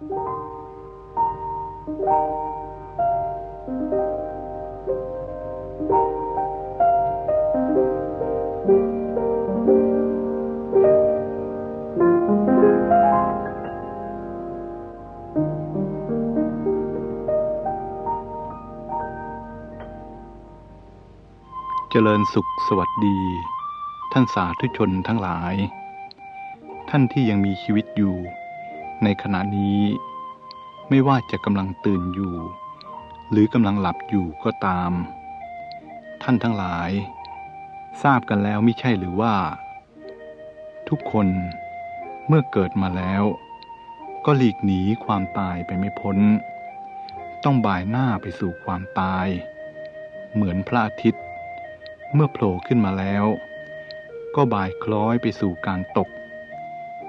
เจริญสุขสวัสดี ท่านสาธุชนทั้งหลาย ท่านที่ยังมีชีวิตอยู่ ในขณะนี้ ไม่ว่าจะกำลังตื่นอยู่ หรือกำลังหลับอยู่ก็ตาม ท่านทั้งหลาย ทราบกันแล้วไม่ใช่หรือว่า ทุกคนเมื่อเกิดมาแล้ว ก็หลีกหนีความตายไปไม่พ้น ต้องบ่ายหน้าไปสู่ความตาย เหมือนพระอาทิตย์ เมื่อโผล่ขึ้นมาแล้ว ก็บ่ายคล้อยไปสู่การตก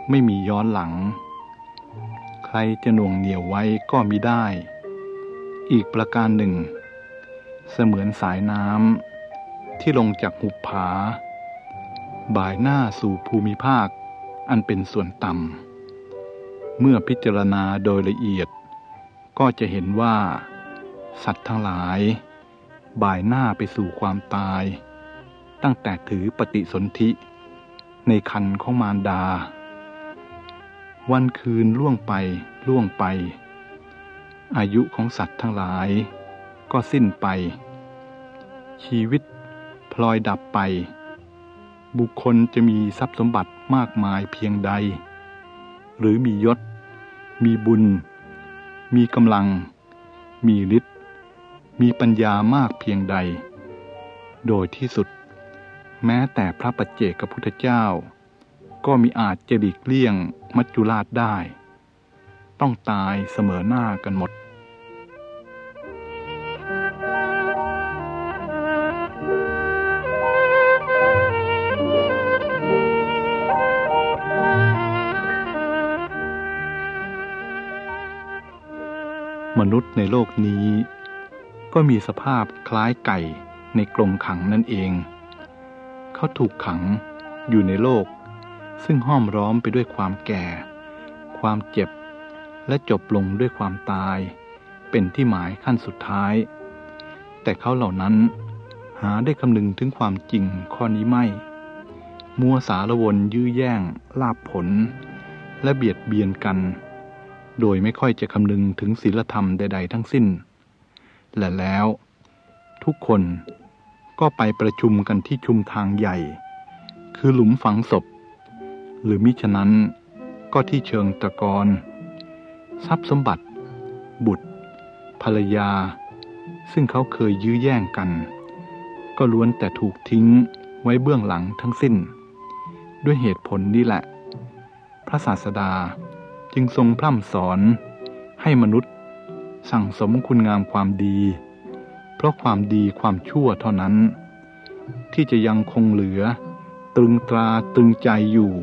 ไม่มีย้อนหลัง ครจะหน่วงเหนี่ยวไว้ก็มิได้ อีกประการหนึ่ง เสมือนสายน้ำที่ลงจากหุบผา บ่ายหน้าสู่ภูมิภาคอันเป็นส่วนต่ำ เมื่อพิจารณาโดยละเอียด ก็จะเห็นว่า สัตว์ทั้งหลาย บ่ายหน้าไปสู่ความตาย ตั้งแต่ถือปฏิสนธิ ในคันของมารดา วันคืนล่วงไปล่วงไป อายุของสัตว์ทั้งหลาย ก็สิ้นไป ชีวิตพลอยดับไป บุคคลจะมีทรัพย์สมบัติมากมายเพียงใด หรือมียศ มีบุญ มีกำลัง มีฤทธิ์มีปัญญามากเพียงใด โดยที่สุด แม้แต่พระปัจเจกพุทธเจ้า ก็มีอาจจะหลีกเลี่ยงมัจจุราชได้ ต้องตายเสมอหน้ากันหมดมนุษย์ในโลกนี้ก็มีสภาพคล้ายไก่ในกรงขังนั่นเอง เขาถูกขังอยู่ในโลก ซึ่งห้อมร้อมไปด้วยความแก่ ความเจ็บ และจบลงด้วยความตาย เป็นที่หมายขั้นสุดท้าย แต่เขาเหล่านั้นหาได้คำนึงถึงความจริงข้อนี้ไม่ มัวสารวนยื้อแย่ง ลาบผล และเบียดเบียนกัน โดยไม่ค่อยจะคำนึงถึงศีลธรรมใด ๆ ทั้งสิ้น และแล้ว ทุกคนก็ไปประชุมกันที่ชุมทางใหญ่ คือหลุมฝังศพ หรือมิฉะนั้นก็ที่เชิงตะกอนทรัพย์สมบัติ บุตร ภรรยา ซึ่งเขาเคยยื้อแย่งกัน ก็ล้วนแต่ถูกทิ้งไว้เบื้องหลังทั้งสิ้น ด้วยเหตุผลนี้แหละ พระศาสดาจึงทรงพร่ำสอนให้มนุษย์ สั่งสมคุณงามความดี เพราะความดีความชั่วเท่านั้น ที่จะยังคงเหลือ ตรึงตราตรึงใจอยู่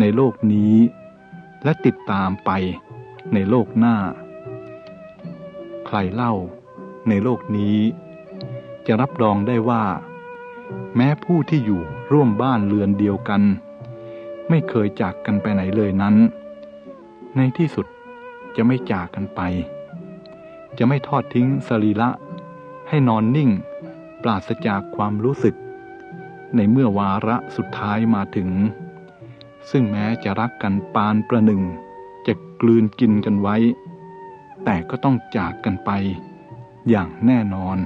ในโลกนี้ และติดตามไปในโลกหน้า ใครเล่าในโลกนี้ จะรับรองได้ว่า แม้ผู้ที่อยู่ร่วมบ้านเรือนเดียวกัน ไม่เคยจากกันไปไหนเลยนั้น ในที่สุดจะไม่จากกันไป จะไม่ทอดทิ้งสรีระให้นอนนิ่ง ปราศจากความรู้สึก ในเมื่อวาระสุดท้ายมาถึง ซึ่งแม้จะรักกันปานประหนึ่ง จะกลืนกินกันไว้ แต่ก็ต้องจากกันไปอย่างแน่นอน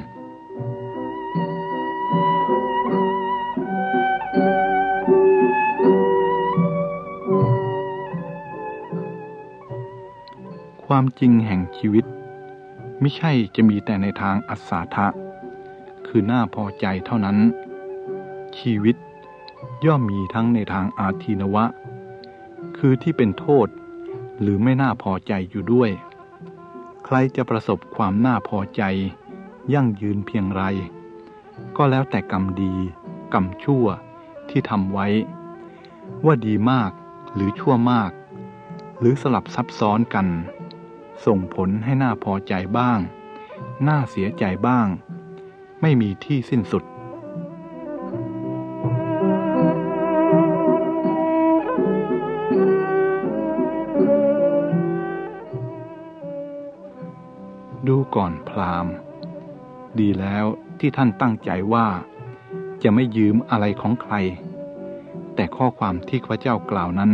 ความจริงแห่งชีวิต ไม่ใช่จะมีแต่ในทางอัศทะคือหน้าพอใจเท่านั้น ชีวิตย่อมมีทั้งในทางอาทีนวะ คือที่เป็นโทษ หรือไม่น่าพอใจอยู่ด้วย ใครจะประสบความน่าพอใจ ยั่งยืนเพียงไร ก็แล้วแต่กรรมดี กรรมชั่วที่ทำไว้ ว่าดีมากหรือชั่วมาก หรือสลับซับซ้อนกัน ส่งผลให้น่าพอใจบ้าง น่าเสียใจบ้าง ไม่มีที่สิ้นสุด ก่อนพราหมณ์ ดีแล้วที่ท่านตั้งใจว่า จะไม่ยืมอะไรของใคร แต่ข้อความที่ข้าเจ้ากล่าวนั้น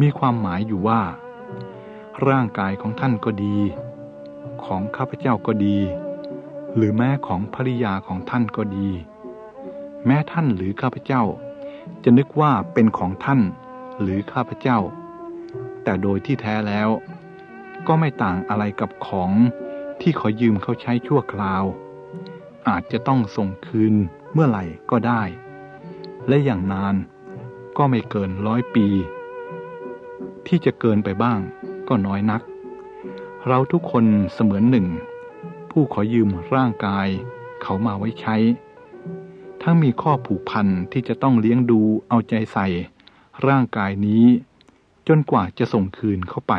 มีความหมายอยู่ว่า ร่างกายของท่านก็ดี ของข้าพเจ้าก็ดี หรือแม้ของภริยาของท่านก็ดี แม้ท่านหรือข้าพเจ้า จะนึกว่าเป็นของท่านหรือข้าพเจ้า แต่โดยที่แท้แล้วก็ไม่ต่างอะไรกับของ ที่ขอยืมเขาใช้ชั่วคราว อาจจะต้องส่งคืนเมื่อไหร่ก็ได้ และอย่างนานก็ไม่เกินร้อยปี ที่จะเกินไปบ้างก็น้อยนัก เราทุกคนเสมือนหนึ่ง ผู้ขอยืมร่างกายเขามาไว้ใช้ ทั้งมีข้อผูกพันที่จะต้องเลี้ยงดูเอาใจใส่ ร่างกายนี้ จนกว่าจะส่งคืนเข้าไป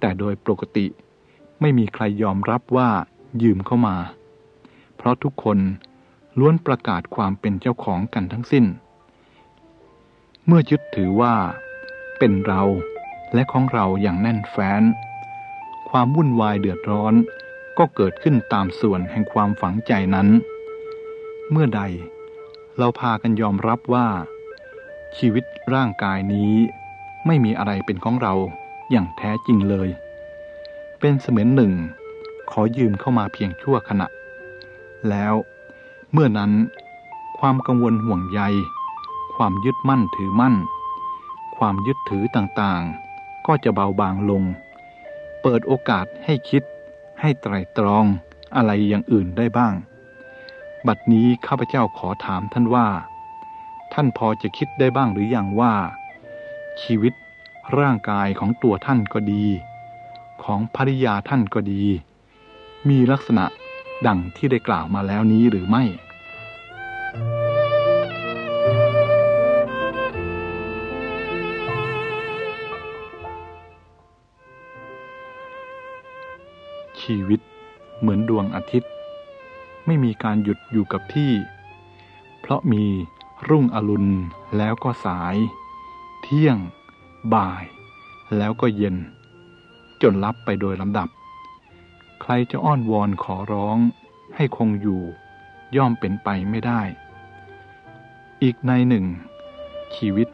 แต่โดยปกติ ไม่มีใครยอมรับว่ายืมเข้ามา เพราะทุกคนล้วนประกาศความเป็นเจ้าของกันทั้งสิ้น เมื่อยึดถือว่า เป็นเราและของเราอย่างแน่นแฟ้น ความวุ่นวายเดือดร้อนก็เกิดขึ้นตามส่วนแห่งความฝังใจนั้น เมื่อใดเราพากันยอมรับว่า ชีวิตร่างกายนี้ไม่มีอะไรเป็นของเราอย่างแท้จริงเลย เป็นเสมือนหนึ่ง ขอยืมเข้ามาเพียงชั่วขณะ แล้วเมื่อนั้น ความกังวลห่วงใย ความยึดมั่นถือมั่น ความยึดถือต่างๆ ก็จะเบาบางลง เปิดโอกาสให้คิด ให้ไตรตรองอะไรอย่างอื่นได้บ้าง บัดนี้ข้าพเจ้าขอถามท่านว่า ท่านพอจะคิดได้บ้างหรืออยังว่า ชีวิตร่างกายของตัวท่านก็ดี ของภริยาท่านก็ดี มีลักษณะดังที่ได้กล่าวมาแล้วนี้หรือไม่ ชีวิตเหมือนดวงอาทิตย์ ไม่มีการหยุดอยู่กับที่ เพราะมีรุ่งอรุณแล้วก็สาย เที่ยง บ่าย แล้วก็เย็น จนลับไปโดยลำดับ ใครจะอ้อนวอนขอร้องให้คงอยู่ ย่อมเป็นไปไม่ได้ อีกในหนึ่ง ชีวิต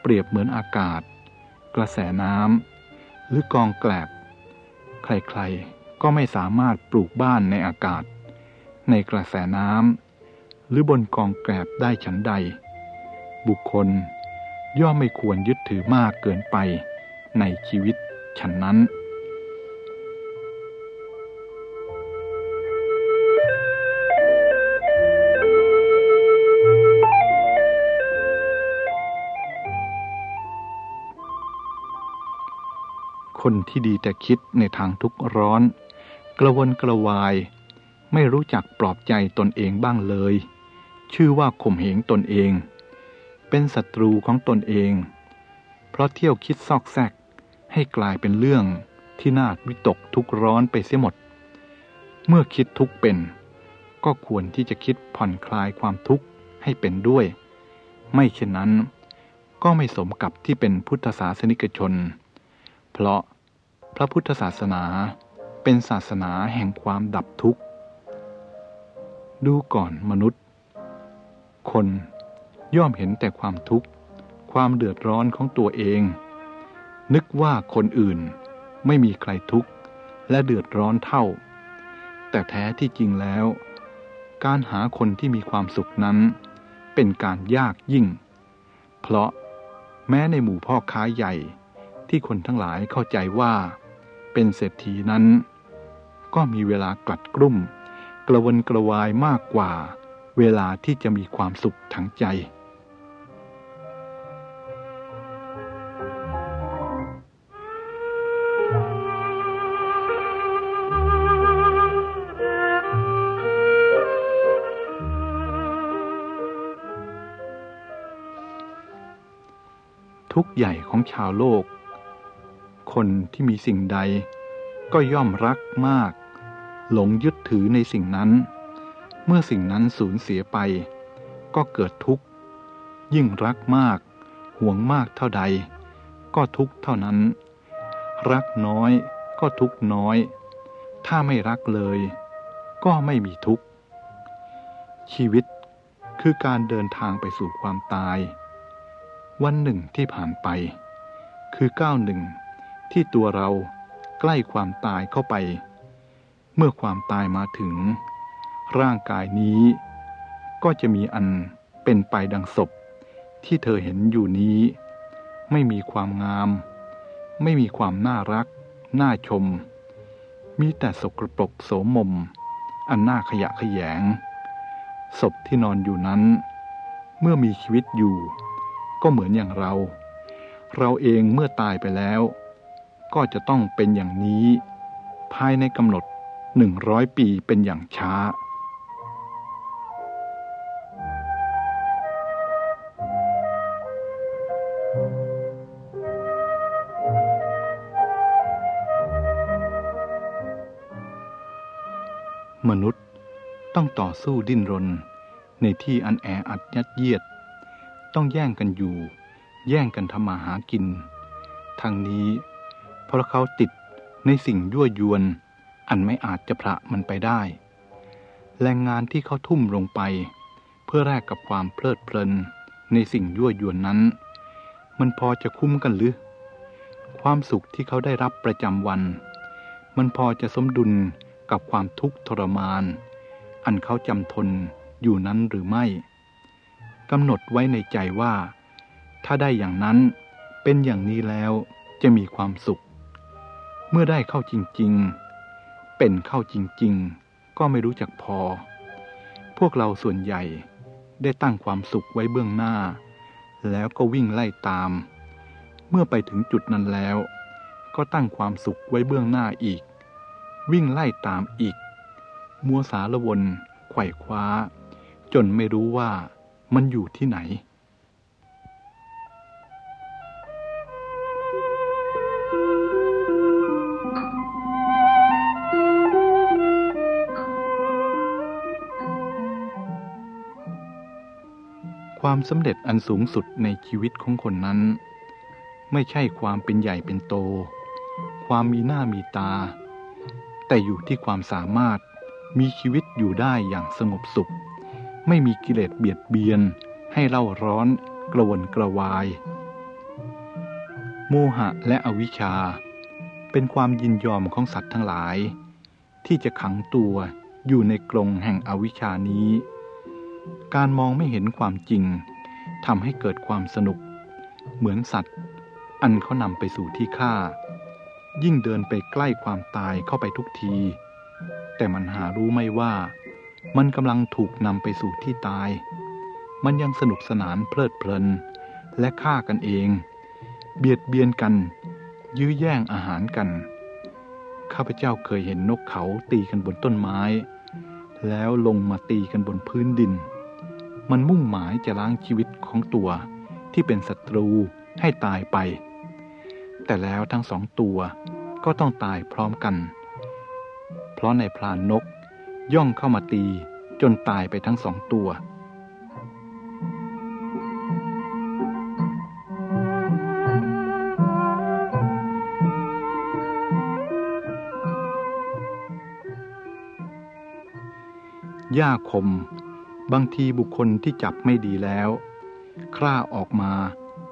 เปรียบเหมือนอากาศ กระแสน้ำหรือกองแกลบ ใครๆก็ไม่สามารถปลูกบ้านในอากาศ ในกระแสน้ำหรือบนกองแกลบได้ฉันใด บุคคลย่อมไม่ควรยึดถือมากเกินไปในชีวิตฉันนั้น คนที่ดีแต่คิดในทางทุกข์ร้อน กระวนกระวาย ไม่รู้จักปลอบใจตนเองบ้างเลย ชื่อว่าข่มเหงตนเอง เป็นศัตรูของตนเอง เพราะเที่ยวคิดซอกแซกให้กลายเป็นเรื่องที่น่าวิตกทุกร้อนไปเสียหมด เมื่อคิดทุกเป็น ก็ควรที่จะคิดผ่อนคลายความทุกข์ให้เป็นด้วย ไม่เช่นนั้น ก็ไม่สมกับที่เป็นพุทธศาสนิกชน เพราะ พระพุทธศาสนาเป็นศาสนาแห่งความดับทุกข์ ดูก่อนมนุษย์ คนย่อมเห็นแต่ความทุกข์ ความเดือดร้อนของตัวเอง นึกว่าคนอื่นไม่มีใครทุกข์และเดือดร้อนเท่า แต่แท้ที่จริงแล้ว การหาคนที่มีความสุขนั้น เป็นการยากยิ่ง เพราะแม้ในหมู่พ่อค้าใหญ่ที่คนทั้งหลายเข้าใจว่า เป็นเศรษฐีนั้น ก็มีเวลากลัดกลุ่ม กระวนกระวายมากกว่า เวลาที่จะมีความสุขทางใจ ทุกใหญ่ของชาวโลก คนที่มีสิ่งใด ก็ย่อมรักมาก หลงยึดถือในสิ่งนั้น เมื่อสิ่งนั้นสูญเสียไป ก็เกิดทุกข์ ยิ่งรักมาก ห่วงมากเท่าใด ก็ทุกข์เท่านั้น รักน้อยก็ทุกข์น้อย ถ้าไม่รักเลย ก็ไม่มีทุกข์ ชีวิตคือการเดินทางไปสู่ความตาย วันหนึ่งที่ผ่านไป คือก้าวหนึ่ง ที่ตัวเราใกล้ความตายเข้าไป เมื่อความตายมาถึง ร่างกายนี้ ก็จะมีอันเป็นไปดังศพ ที่เธอเห็นอยู่นี้ ไม่มีความงาม ไม่มีความน่ารัก น่าชม มีแต่สกรปรกโสมม อันน่าขยะขยง ศพที่นอนอยู่นั้น เมื่อมีชีวิตอยู่ ก็เหมือนอย่างเรา เราเองเมื่อตายไปแล้ว ก็จะต้องเป็นอย่างนี้ ภายในกำหนดหนึ่งร้อยปีเป็นอย่างช้า มนุษย์ต้องต่อสู้ดิ้นรน ในที่อันแออัดยัดเยียด ต้องแย่งกันอยู่ แย่งกันทำมาหากิน ทางนี้ เพราะเขาติดในสิ่งยั่วยวน อันไม่อาจจะพระมันไปได้ แรงงานที่เขาทุ่มลงไป เพื่อแลกกับความเพลิดเพลินในสิ่งยั่วยวนนั้น มันพอจะคุ้มกันหรือ ความสุขที่เขาได้รับประจำวัน มันพอจะสมดุลกับความทุกข์ทรมาน อันเขาจำทนอยู่นั้นหรือไม่กำหนดไว้ในใจว่า ถ้าได้อย่างนั้นเป็นอย่างนี้แล้วจะมีความสุข เมื่อได้เข้าจริงๆ เป็นเข้าจริงๆ ก็ไม่รู้จักพอ พวกเราส่วนใหญ่ได้ตั้งความสุขไว้เบื้องหน้า แล้วก็วิ่งไล่ตาม เมื่อไปถึงจุดนั้นแล้ว ก็ตั้งความสุขไว้เบื้องหน้าอีก วิ่งไล่ตามอีก มัวสารวนไขว่คว้า จนไม่รู้ว่ามันอยู่ที่ไหน ความสำเร็จอันสูงสุดในชีวิตของคนนั้น ไม่ใช่ความเป็นใหญ่เป็นโต ความมีหน้ามีตา แต่อยู่ที่ความสามารถมีชีวิตอยู่ได้อย่างสงบสุข ไม่มีกิเลสเบียดเบียน ให้เล่าร้อนกระวนกระวาย โมหะและอวิชชา เป็นความยินยอมของสัตว์ทั้งหลาย ที่จะขังตัวอยู่ในกรงแห่งอวิชชานี้ การมองไม่เห็นความจริงทำให้เกิดความสนุก เหมือนสัตว์ อันเขานำไปสู่ที่ฆ่า ยิ่งเดินไปใกล้ความตายเข้าไปทุกที แต่มันหารู้ไม่ว่า มันกำลังถูกนำไปสู่ที่ตาย มันยังสนุกสนานเพลิดเพลิน และฆ่ากันเอง เบียดเบียนกัน ยื้อแย่งอาหารกัน ข้าพเจ้าเคยเห็นนกเขาตีกันบนต้นไม้ แล้วลงมาตีกันบนพื้นดิน มันมุ่งหมายจะล้างชีวิตของตัวที่เป็นศัตรูให้ตายไป แต่แล้วทั้งสองตัวก็ต้องตายพร้อมกัน เพราะในพลานนกย่องเข้ามาตีจนตายไปทั้งสองตัว หญ้าคม บางทีบุคคลที่จับไม่ดีแล้ว คร่าออกมา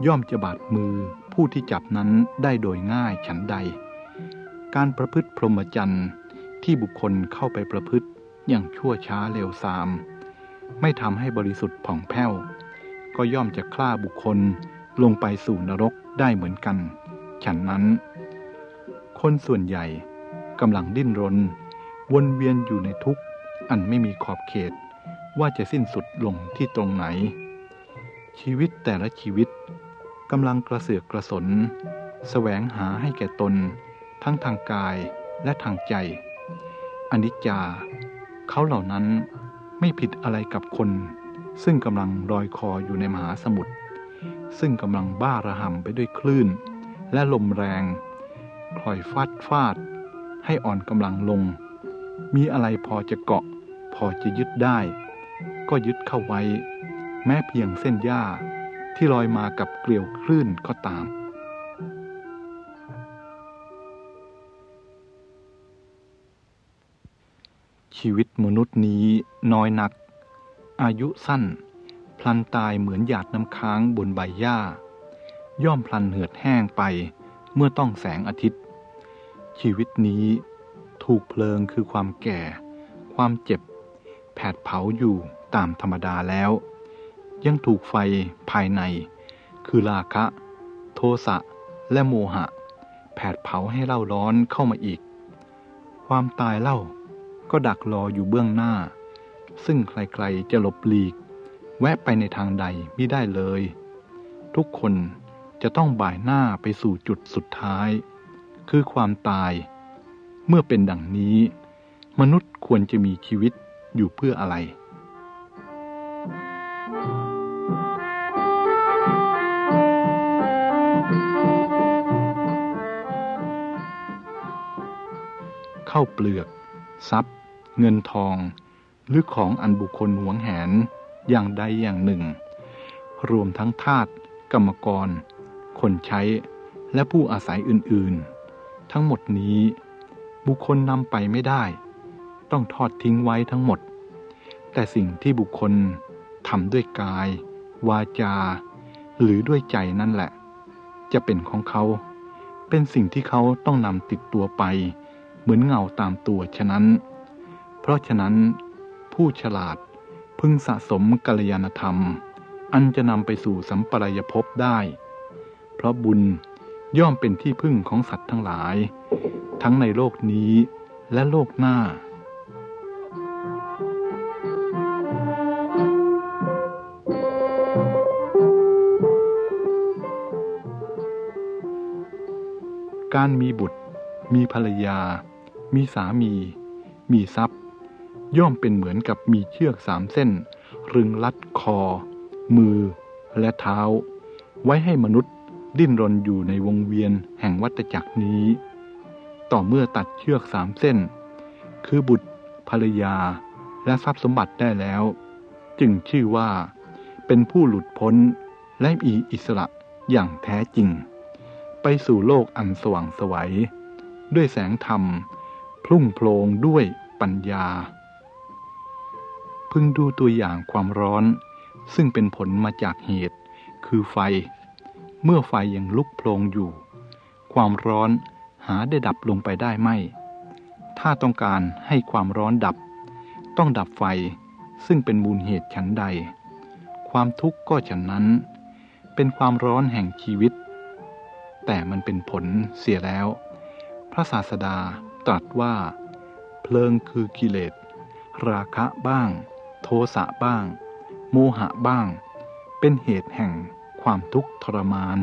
ย่อมจะบาดมือผู้ที่จับนั้นได้โดยง่ายฉันใด การประพฤติพรหมจรรย์ที่บุคคลเข้าไปประพฤติอย่างชั่วช้าเร็วซาม ไม่ทำให้บริสุทธิ์ผ่องแผ้ว ก็ย่อมจะฆ่าบุคคลลงไปสู่นรกได้เหมือนกัน ฉันนั้น คนส่วนใหญ่กำลังดิ้นรน วนเวียนอยู่ในทุกข์อันไม่มีขอบเขต ว่าจะสิ้นสุดลงที่ตรงไหน ชีวิตแต่ละชีวิตกำลังกระเสือกกระสนแสวงหาให้แก่ตน ทั้งทางกายและทางใจ อนิจจา เขาเหล่านั้นไม่ผิดอะไรกับคน ซึ่งกำลังลอยคออยู่ในมหาสมุทรซึ่งกำลังบ้าระห่ำไปด้วยคลื่น และลมแรงคอยฟาดฟาด ให้อ่อนกำลังลง มีอะไรพอจะเกาะ พอจะยึดได้ ก็ยึดเข้าไว้ แม้เพียงเส้นหญ้าที่ลอยมากับเกลียวคลื่นก็ตามชีวิตมนุษย์นี้น้อยนัก อายุสั้น พลันตายเหมือนหยาดน้ำค้างบนใบหญ้า ย่อมพลันเหือดแห้งไปเมื่อต้องแสงอาทิตย์ ชีวิตนี้ถูกเพลิงคือความแก่ ความเจ็บ แผดเผาอยู่ ตามธรรมดาแล้ว ยังถูกไฟภายใน คือราคะ โทสะและโมหะ แผดเผาให้เล่าร้อนเข้ามาอีก ความตายเล่าก็ดักรออยู่เบื้องหน้า ซึ่งใครๆจะหลบหลีก แวะไปในทางใดไม่ได้เลย ทุกคนจะต้องบ่ายหน้าไปสู่จุดสุดท้าย คือความตาย เมื่อเป็นดังนี้ มนุษย์ควรจะมีชีวิตอยู่เพื่ออะไร ข้าเปลือก ทรัพย์ เงินทอง หรือของอันบุคคลหวงแหนอย่างใดอย่างหนึ่ง รวมทั้งทาสกรรมกร คนใช้ และผู้อาศัยอื่นๆ ทั้งหมดนี้ บุคคลนำไปไม่ได้ ต้องทอดทิ้งไว้ทั้งหมด แต่สิ่งที่บุคคลทำด้วยกาย วาจา หรือด้วยใจนั่นแหละ จะเป็นของเขา เป็นสิ่งที่เขาต้องนำติดตัวไป มือนเงาตามตัวฉะนั้น เพราะฉะนั้น ผู้ฉลาดพึงสะสมกัลยาณธรรม อันจะนำไปสู่สัมปรายภพได้ เพราะบุญย่อมเป็นที่พึ่งของสัตว์ทั้งหลาย ทั้งในโลกนี้และโลกหน้าการมีบุตร มีภรรยา มีสามี มีทรัพย์ ย่อมเป็นเหมือนกับมีเชือกสามเส้น รึงลัดคอ มือและเท้า ไว้ให้มนุษย์ดิ้นรนอยู่ในวงเวียนแห่งวัฏจักรนี้ ต่อเมื่อตัดเชือกสามเส้น คือบุตรภรรยาและทรัพย์สมบัติได้แล้ว จึงชื่อว่าเป็นผู้หลุดพ้นและมีอิสระอย่างแท้จริง ไปสู่โลกอันสว่างสวัยด้วยแสงธรรม ลุ่งโพลงด้วยปัญญา พึงดูตัวอย่างความร้อน ซึ่งเป็นผลมาจากเหตุ คือไฟ เมื่อไฟยังลุกโพลงอยู่ ความร้อนหาได้ดับลงไปได้ไม่ ถ้าต้องการให้ความร้อนดับ ต้องดับไฟซึ่งเป็นมูลเหตุฉันใด ความทุกข์ก็ฉันนั้น เป็นความร้อนแห่งชีวิต แต่มันเป็นผลเสียแล้ว พระศาสดา ตรัสว่า เพลิงคือกิเลส ราคะบ้าง โทสะบ้าง โมหะบ้าง เป็นเหตุแห่งความทุกข์ทรมาน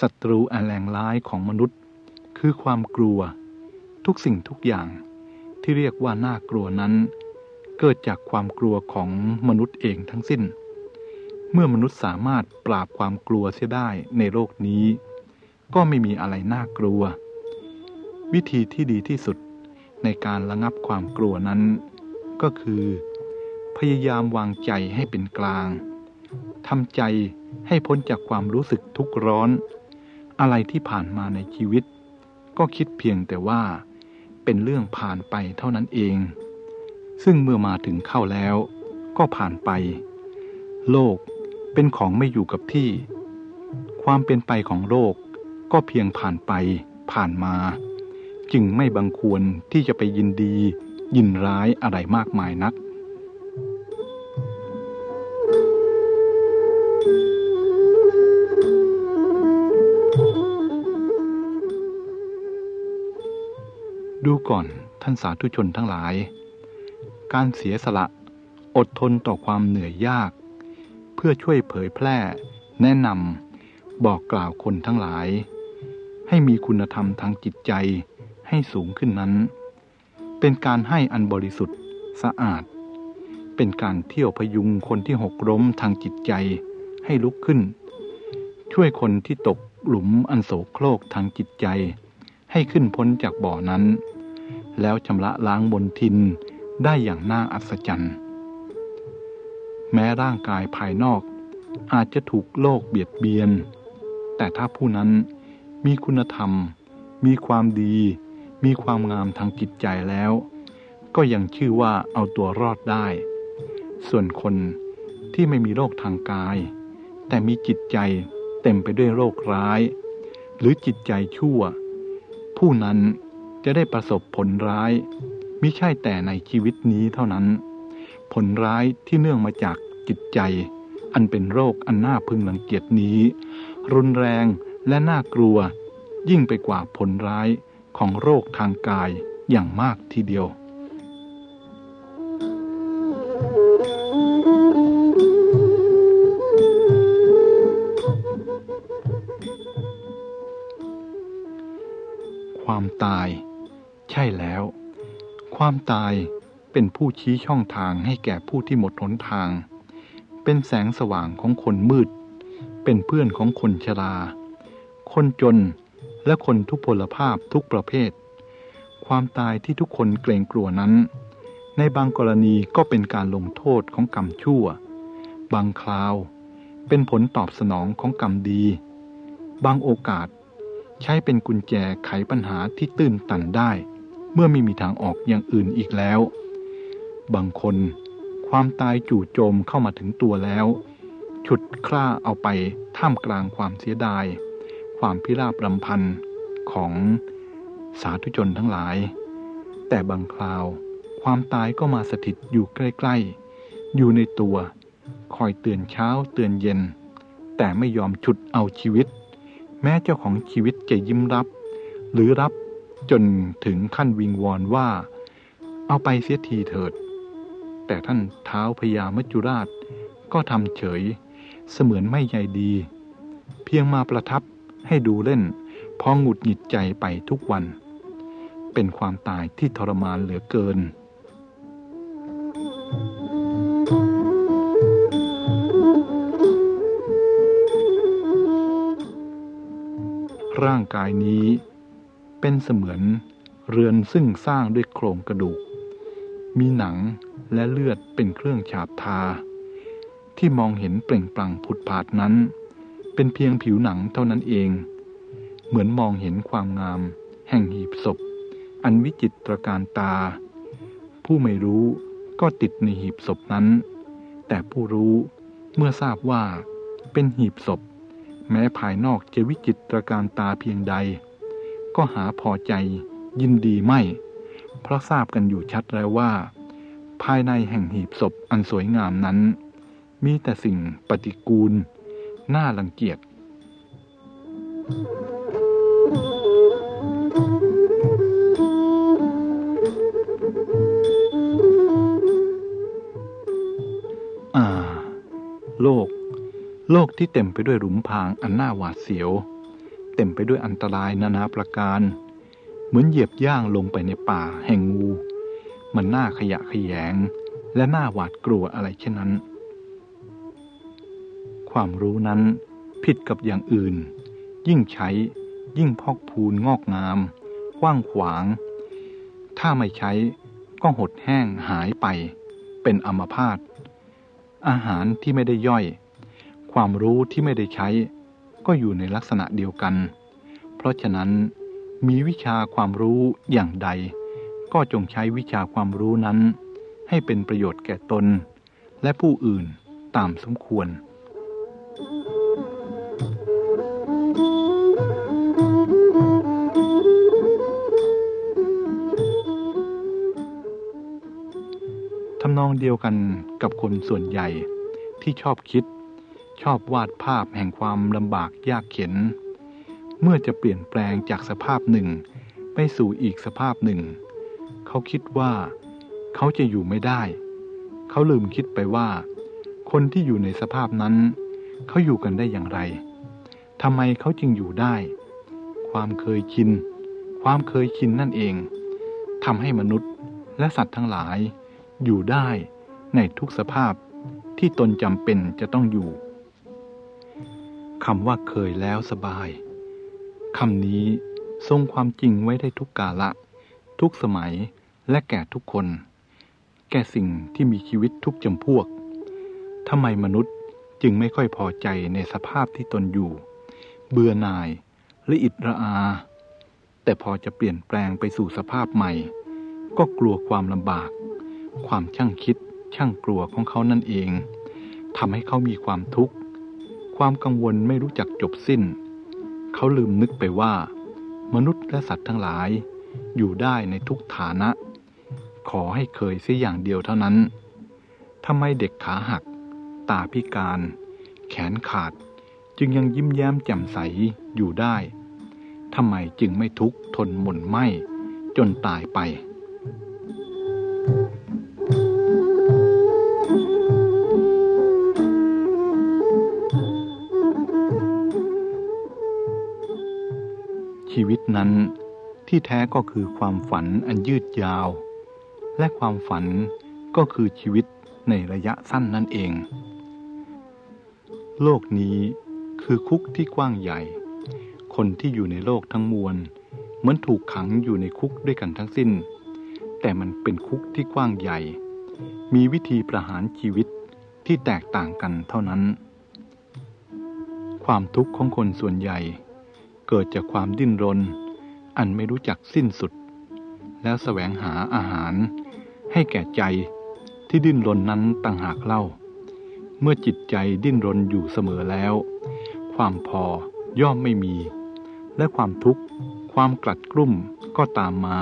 ศัตรูอันแรงร้ายของมนุษย์ คือความกลัว ทุกสิ่งทุกอย่าง ที่เรียกว่าน่ากลัวนั้น เกิดจากความกลัวของมนุษย์เองทั้งสิ้น เมื่อมนุษย์สามารถปราบความกลัวเสียได้ในโลกนี้ ก็ไม่มีอะไรน่ากลัว วิธีที่ดีที่สุดในการระงับความกลัวนั้น ก็คือ พยายามวางใจให้เป็นกลางทำใจให้พ้นจากความรู้สึกทุกข์ร้อน อะไรที่ผ่านมาในชีวิต ก็คิดเพียงแต่ว่า เป็นเรื่องผ่านไปเท่านั้นเอง ซึ่งเมื่อมาถึงเข้าแล้ว ก็ผ่านไป โลกเป็นของไม่อยู่กับที่ ความเป็นไปของโลกก็เพียงผ่านไปผ่านมา จึงไม่บังควรที่จะไปยินดี ยินร้ายอะไรมากมายนัก ดูก่อนท่านสาธุชนทั้งหลาย การเสียสละอดทนต่อความเหนื่อยยาก เพื่อช่วยเผยแพร่ แนะนำบอกกล่าวคนทั้งหลาย ให้มีคุณธรรมทางจิตใจให้สูงขึ้นนั้น เป็นการให้อันบริสุทธิ์สะอาด เป็นการเที่ยวพยุงคนที่หกล้มทางจิตใจให้ลุกขึ้น ช่วยคนที่ตกหลุมอันโศกโครกทางจิตใจ ให้ขึ้นพ้นจากบ่อนั้น แล้วชำระล้างบนทินได้อย่างน่าอัศจรรย์ แม้ร่างกายภายนอกอาจจะถูกโลกเบียดเบียน แต่ถ้าผู้นั้นมีคุณธรรม มีความดี มีความงามทางจิตใจแล้ว ก็ยังชื่อว่าเอาตัวรอดได้ ส่วนคนที่ไม่มีโรคทางกาย แต่มีจิตใจเต็มไปด้วยโรคร้าย หรือจิตใจชั่ว ผู้นั้น จะได้ประสบผลร้ายมิใช่แต่ในชีวิตนี้เท่านั้น ผลร้ายที่เนื่องมาจากจิตใจ อันเป็นโรคอันน่าพึงรังเกียจนี้ รุนแรงและน่ากลัว ยิ่งไปกว่าผลร้ายของโรคทางกายอย่างมากทีเดียว ความตายเป็นผู้ชี้ช่องทางให้แก่ผู้ที่หมดหนทาง เป็นแสงสว่างของคนมืด เป็นเพื่อนของคนชรา คนจนและคนทุพพลภาพทุกประเภท ความตายที่ทุกคนเกรงกลัวนั้น ในบางกรณีก็เป็นการลงโทษของกรรมชั่ว บางคราวเป็นผลตอบสนองของกรรมดี บางโอกาสใช้เป็นกุญแจไขปัญหาที่ตื้นตันได้ เมื่อไม่มีทางออกอย่างอื่นอีกแล้ว บางคนความตายจู่โจมเข้ามาถึงตัวแล้ว ฉุดคล้าเอาไปท่ามกลางความเสียดาย ความพิราบรำพันของสาธุชนทั้งหลาย แต่บางคราว ความตายก็มาสถิตอยู่ใกล้ ๆ อยู่ในตัว คอยเตือนเช้าเตือนเย็น แต่ไม่ยอมฉุดเอาชีวิต แม้เจ้าของชีวิตจะยิ้มรับ หรือรับ จนถึงขั้นวิงวอนว่า เอาไปเสียทีเถิด แต่ท่านเท้าพญามจุราชก็ทำเฉย เสมือนไม่ใยดี เพียงมาประทับให้ดูเล่น พอหงุดหงิดใจไปทุกวัน เป็นความตายที่ทรมานเหลือเกินร่างกายนี้ เป็นเสมือนเรือนซึ่งสร้างด้วยโครงกระดูก มีหนังและเลือดเป็นเครื่องฉาบทา ที่มองเห็นเปล่งปลั่งผุดผาดนั้น เป็นเพียงผิวหนังเท่านั้นเอง เหมือนมองเห็นความงาม แห่งหีบศพ อันวิจิตรการตา ผู้ไม่รู้ก็ติดในหีบศพนั้น แต่ผู้รู้เมื่อทราบว่าเป็นหีบศพ แม้ภายนอกจะวิจิตรการตาเพียงใด ก็หาพอใจยินดีไม่ เพราะทราบกันอยู่ชัดแล้วว่า ภายในแห่งหีบศพอันสวยงามนั้น มีแต่สิ่งปฏิกูล น่ารังเกียจอ่าโลก โลกที่เต็มไปด้วยหลุมพรางอันน่าหวาดเสียว เต็มไปด้วยอันตรายนานาประการ เหมือนเหยียบย่างลงไปในป่าแห่งงู มันน่าขยะแขยง และน่าหวาดกลัวอะไรเช่นนั้น ความรู้นั้นผิดกับอย่างอื่น ยิ่งใช้ยิ่งพอกพูนงอกงามกว้างขวาง ถ้าไม่ใช้ก็หดแห้งหายไป เป็นอัมพาตอาหารที่ไม่ได้ย่อย ความรู้ที่ไม่ได้ใช้ ก็อยู่ในลักษณะเดียวกัน เพราะฉะนั้นมีวิชาความรู้อย่างใด ก็จงใช้วิชาความรู้นั้น ให้เป็นประโยชน์แก่ตน และผู้อื่นตามสมควร ทำนองเดียวกันกับคนส่วนใหญ่ที่ชอบคิด ชอบวาดภาพแห่งความลำบากยากเข็น เมื่อจะเปลี่ยนแปลงจากสภาพหนึ่ง ไปสู่อีกสภาพหนึ่ง เขาคิดว่า เขาจะอยู่ไม่ได้ เขาลืมคิดไปว่า คนที่อยู่ในสภาพนั้น เขาอยู่กันได้อย่างไรทำไมเขาจึงอยู่ได้ ความเคยชิน ความเคยชินนั่นเองทำให้มนุษย์และสัตว์ทั้งหลาย อยู่ได้ในทุกสภาพที่ตนจำเป็นจะต้องอยู่ คำว่าเคยแล้วสบายคำนี้ทรงความจริงไว้ได้ทุกกาละ ทุกสมัยและแก่ทุกคน แก่สิ่งที่มีชีวิตทุกจำพวกทำไมมนุษย์จึงไม่ค่อยพอใจในสภาพที่ตนอยู่ เบื่อหน่ายและอิดระอา แต่พอจะเปลี่ยนแปลงไปสู่สภาพใหม่ ก็กลัวความลำบาก ความช่างคิดช่างกลัวของเขานั่นเองทำให้เขามีความทุกข์ ความกังวลไม่รู้จักจบสิ้น เขาลืมนึกไปว่า มนุษย์และสัตว์ทั้งหลาย อยู่ได้ในทุกฐานะ ขอให้เคยเสียอย่างเดียวเท่านั้นทำไมเด็กขาหัก ตาพิการ แขนขาด จึงยังยิ้มแย้มแจ่มใสอยู่ได้ทำไมจึงไม่ทุกข์ทนหม่นไหมจนตายไป นั้นที่แท้ก็คือความฝันอันยืดยาว และความฝันก็คือชีวิตในระยะสั้นนั่นเอง โลกนี้คือคุกที่กว้างใหญ่ คนที่อยู่ในโลกทั้งมวลเหมือนถูกขังอยู่ในคุกด้วยกันทั้งสิ้น แต่มันเป็นคุกที่กว้างใหญ่ มีวิธีประหารชีวิตที่แตกต่างกันเท่านั้น ความทุกข์ของคนส่วนใหญ่ เกิดจากความดิ้นรน อันไม่รู้จักสิ้นสุด แล้วแสวงหาอาหาร ให้แก่ใจที่ดิ้นรนนั้นต่างหากเล่า เมื่อจิตใจดิ้นรนอยู่เสมอแล้ว ความพอย่อมไม่มี และความทุกข์ ความกลัดกลุ่มก็ตามมา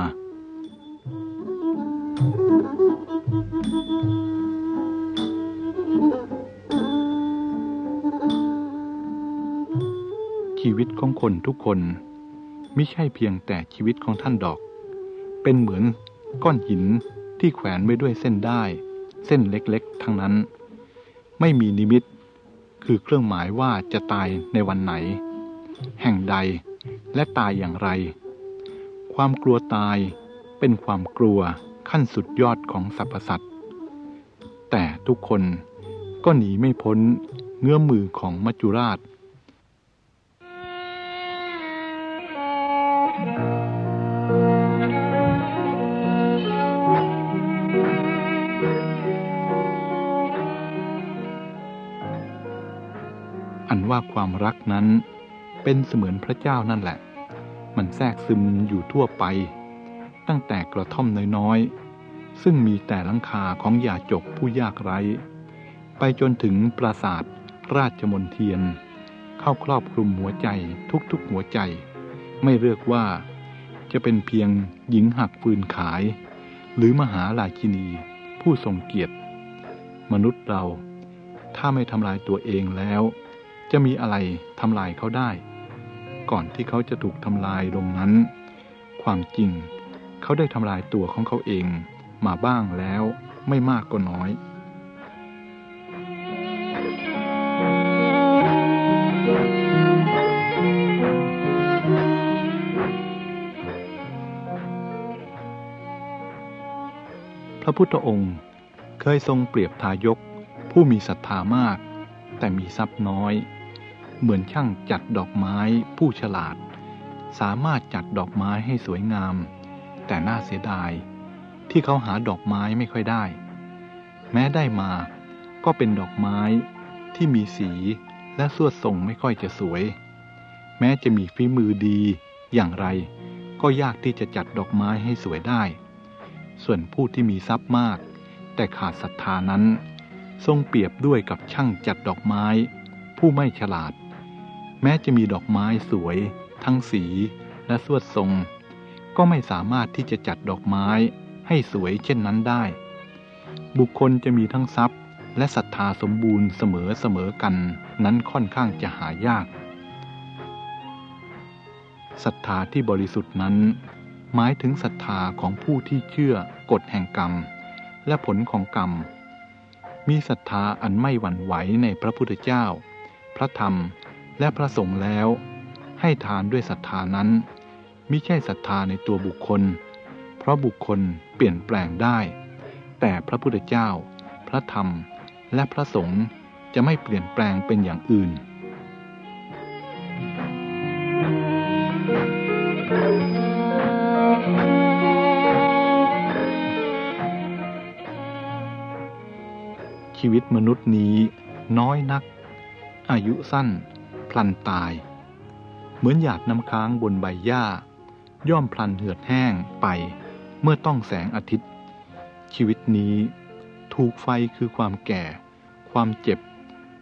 ชีวิตของคนทุกคนไม่ใช่เพียงแต่ชีวิตของท่านดอก เป็นเหมือนก้อนหินที่แขวนไว้ด้วยเส้นได้ เส้นเล็กๆ ทั้งนั้น ไม่มีนิมิต คือเครื่องหมายว่าจะตายในวันไหน แห่งใดและตายอย่างไร ความกลัวตายเป็นความกลัวขั้นสุดยอดของสรรพสัตว์แต่ทุกคนก็หนีไม่พ้นเงื้อมือของมัจจุราช ว่าความรักนั้นเป็นเสมือนพระเจ้านั่นแหละ มันแทรกซึมอยู่ทั่วไป ตั้งแต่กระท่อมน้อยๆ ซึ่งมีแต่ลังคาของยาจกผู้ยากไร้ ไปจนถึงปราสาทราชมนเทียน เข้าครอบคลุมหัวใจทุกๆหัวใจ ไม่เลือกว่าจะเป็นเพียงหญิงหักฟืนขาย หรือมหาลาชินีผู้ทรงเกียรติ มนุษย์เราถ้าไม่ทำลายตัวเองแล้ว จะมีอะไรทำลายเขาได้ ก่อนที่เขาจะถูกทำลายลงนั้น ความจริง เขาได้ทำลายตัวของเขาเองมาบ้างแล้วไม่มากก็น้อยพระพุทธองค์เคยทรงเปรียบทายกผู้มีศรัทธามาก แต่มีทรัพย์น้อย เหมือนช่างจัดดอกไม้ผู้ฉลาด สามารถจัดดอกไม้ให้สวยงาม แต่น่าเสียดาย ที่เขาหาดอกไม้ไม่ค่อยได้ แม้ได้มาก็เป็นดอกไม้ที่มีสีและสวดทรงไม่ค่อยจะสวย แม้จะมีฝีมือดีอย่างไร ก็ยากที่จะจัดดอกไม้ให้สวยได้ ส่วนผู้ที่มีทรัพย์มาก แต่ขาดศรัทธานั้น ทรงเปรียบด้วยกับช่างจัดดอกไม้ ผู้ไม่ฉลาด ม้จะมีดอกไม้สวย ทั้งสีและสวดทรง ก็ไม่สามารถที่จะจัดดอกไม้ให้สวยเช่นนั้นได้ บุคคลจะมีทั้งทรัพย์ และศรัทธาสมบูรณ์เสมอเสมอกันนั้นค่อนข้างจะหายากศรัทธาที่บริสุทธิ์นั้น หมายถึงศรัทธาของผู้ที่เชื่อกฎแห่งกรรม และผลของกรรม มีศรัทธาอันไม่หวั่นไหวในพระพุทธเจ้า พระธรรม และพระสงฆ์แล้ว ให้ทานด้วยศรัทธานั้นมิใช่ศรัทธาในตัวบุคคล เพราะบุคคลเปลี่ยนแปลงได้ แต่พระพุทธเจ้า พระธรรม และพระสงฆ์จะไม่เปลี่ยนแปลงเป็นอย่างอื่นชีวิตมนุษย์นี้น้อยนัก อายุสั้น พลันตาย เหมือนหยาดน้ำค้างบนใบหญ้า ย่อมพลันเหือดแห้งไปเมื่อต้องแสงอาทิตย์ ชีวิตนี้ถูกไฟคือความแก่ ความเจ็บ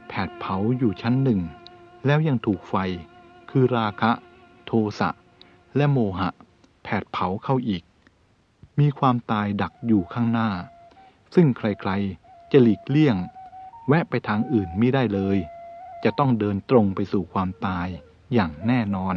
แผดเผาอยู่ชั้นหนึ่ง แล้วยังถูกไฟคือราคะ โทสะ และโมหะ แผดเผาเข้าอีก มีความตายดักอยู่ข้างหน้า ซึ่งใครๆจะหลีกเลี่ยง แวะไปทางอื่นไม่ได้เลย จะต้องเดินตรงไปสู่ความตายอย่างแน่นอน